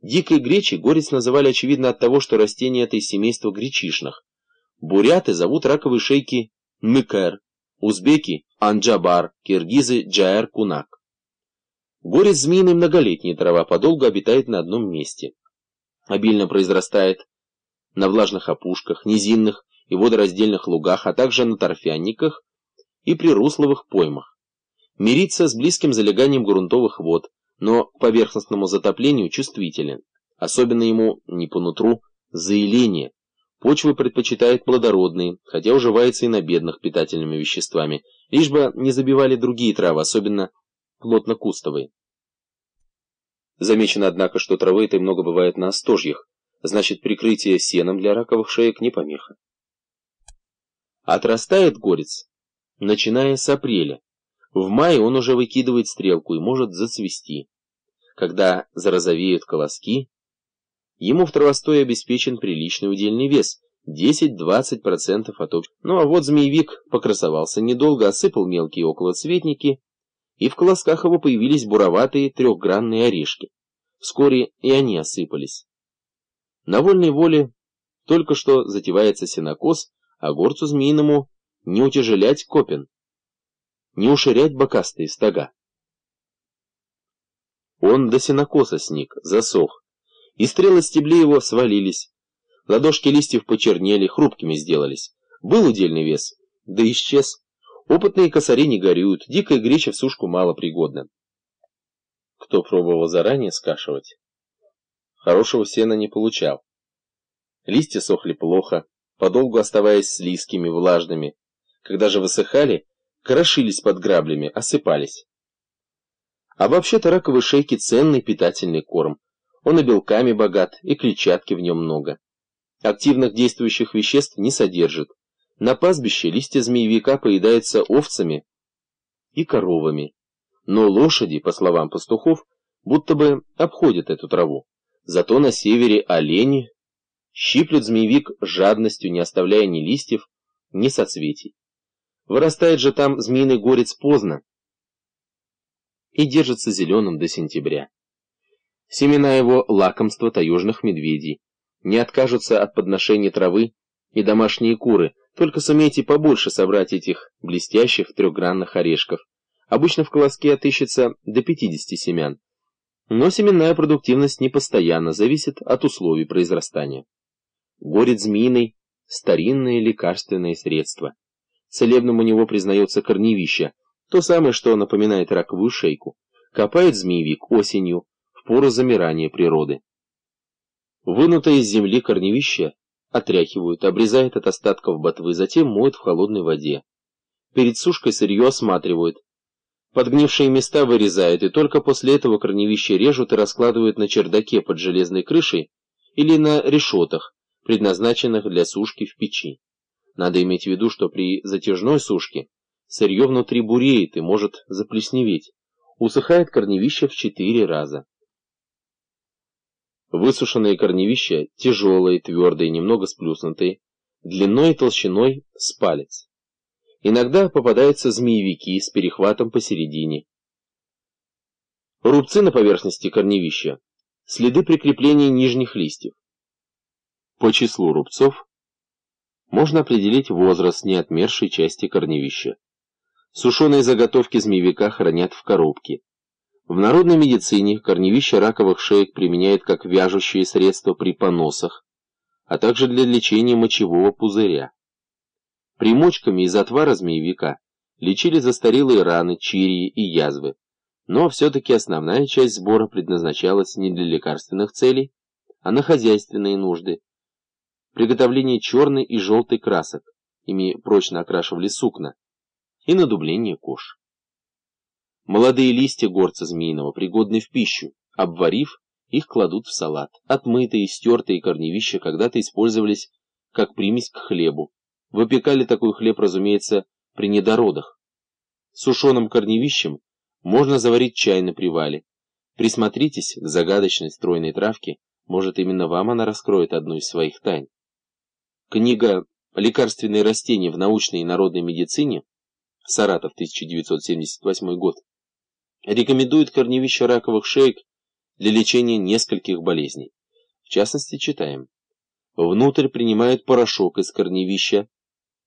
Дикой гречи горец называли, очевидно, от того, что растение это из семейства гречишных. Буряты зовут раковые шейки мыкер, узбеки – анджабар, киргизы – джаэр-кунак. Горец змеиный многолетняя трава, подолгу обитает на одном месте. Обильно произрастает на влажных опушках, низинных и водораздельных лугах, а также на торфянниках и прирусловых поймах. Мирится с близким залеганием грунтовых вод, но к поверхностному затоплению чувствителен. Особенно ему не по нутру заиление. Почвы предпочитает плодородные, хотя уживается и на бедных питательными веществами, лишь бы не забивали другие травы, особенно плотно-кустовые. Замечено, однако, что травы этой много бывает на остожьях, значит прикрытие сеном для раковых шеек не помеха. Отрастает горец, начиная с апреля. В мае он уже выкидывает стрелку и может зацвести. Когда зарозовеют колоски, ему в травостое обеспечен приличный удельный вес – 10-20% от общего. Ну а вот змеевик покрасовался недолго, осыпал мелкие околоцветники, и в колосках его появились буроватые трехгранные орешки. Вскоре и они осыпались. На вольной воле только что затевается сенокос, а горцу змеиному не утяжелять копен не уширять бокастые стога. Он до сенокоса сник, засох, и стрелы стеблей его свалились. Ладошки листьев почернели, хрупкими сделались. Был удельный вес, да исчез. Опытные косари не горюют, дикая греча в сушку мало пригодна. Кто пробовал заранее скашивать, хорошего сена не получал. Листья сохли плохо, подолгу оставаясь слизкими, влажными. Когда же высыхали, крошились под граблями, осыпались. А вообще-то раковые шейки ценный питательный корм. Он и белками богат, и клетчатки в нем много. Активных действующих веществ не содержит. На пастбище листья змеевика поедаются овцами и коровами. Но лошади, по словам пастухов, будто бы обходят эту траву. Зато на севере олени щиплют змеевик жадностью, не оставляя ни листьев, ни соцветий. Вырастает же там змеиный горец поздно и держится зеленым до сентября. Семена его – лакомство таежных медведей. Не откажутся от подношения травы и домашние куры, только сумейте побольше собрать этих блестящих трехгранных орешков. Обычно в колоске отыщется до 50 семян. Но семенная продуктивность не постоянно, зависит от условий произрастания. Горец змеиный – старинное лекарственное средство. Целебным у него признается корневище, то самое, что напоминает раковую шейку. Копает змеевик осенью, в пору замирания природы. Вынутое из земли корневище отряхивают, обрезают от остатков ботвы, затем моют в холодной воде. Перед сушкой сырье осматривают. Подгнившие места вырезают, и только после этого корневище режут и раскладывают на чердаке под железной крышей или на решетах, предназначенных для сушки в печи. Надо иметь в виду, что при затяжной сушке сырье внутри буреет и может заплесневеть. Усыхает корневище в четыре раза. Высушенные корневища тяжелые, твердые, немного сплюснутые, длиной и толщиной с палец. Иногда попадаются змеевики с перехватом посередине. Рубцы на поверхности корневища, следы прикрепления нижних листьев. По числу рубцов можно определить возраст неотмершей части корневища. Сушеные заготовки змеевика хранят в коробке. В народной медицине корневища раковых шеек применяют как вяжущие средства при поносах, а также для лечения мочевого пузыря. Примочками из отвара змеевика лечили застарелые раны, чирии и язвы, но все-таки основная часть сбора предназначалась не для лекарственных целей, а на хозяйственные нужды, приготовление черной и желтой красок, ими прочно окрашивали сукна, и на дубление кож. Молодые листья горца змеиного пригодны в пищу, обварив, их кладут в салат. Отмытые, стертые корневища когда-то использовались как примесь к хлебу. Выпекали такой хлеб, разумеется, при недородах. Сушеным корневищем можно заварить чай на привале. Присмотритесь к загадочной стройной травке, может, именно вам она раскроет одну из своих тайн. Книга «Лекарственные растения в научной и народной медицине» Саратов, 1978 год, рекомендует корневища раковых шеек для лечения нескольких болезней. В частности, читаем. Внутрь принимают порошок из корневища,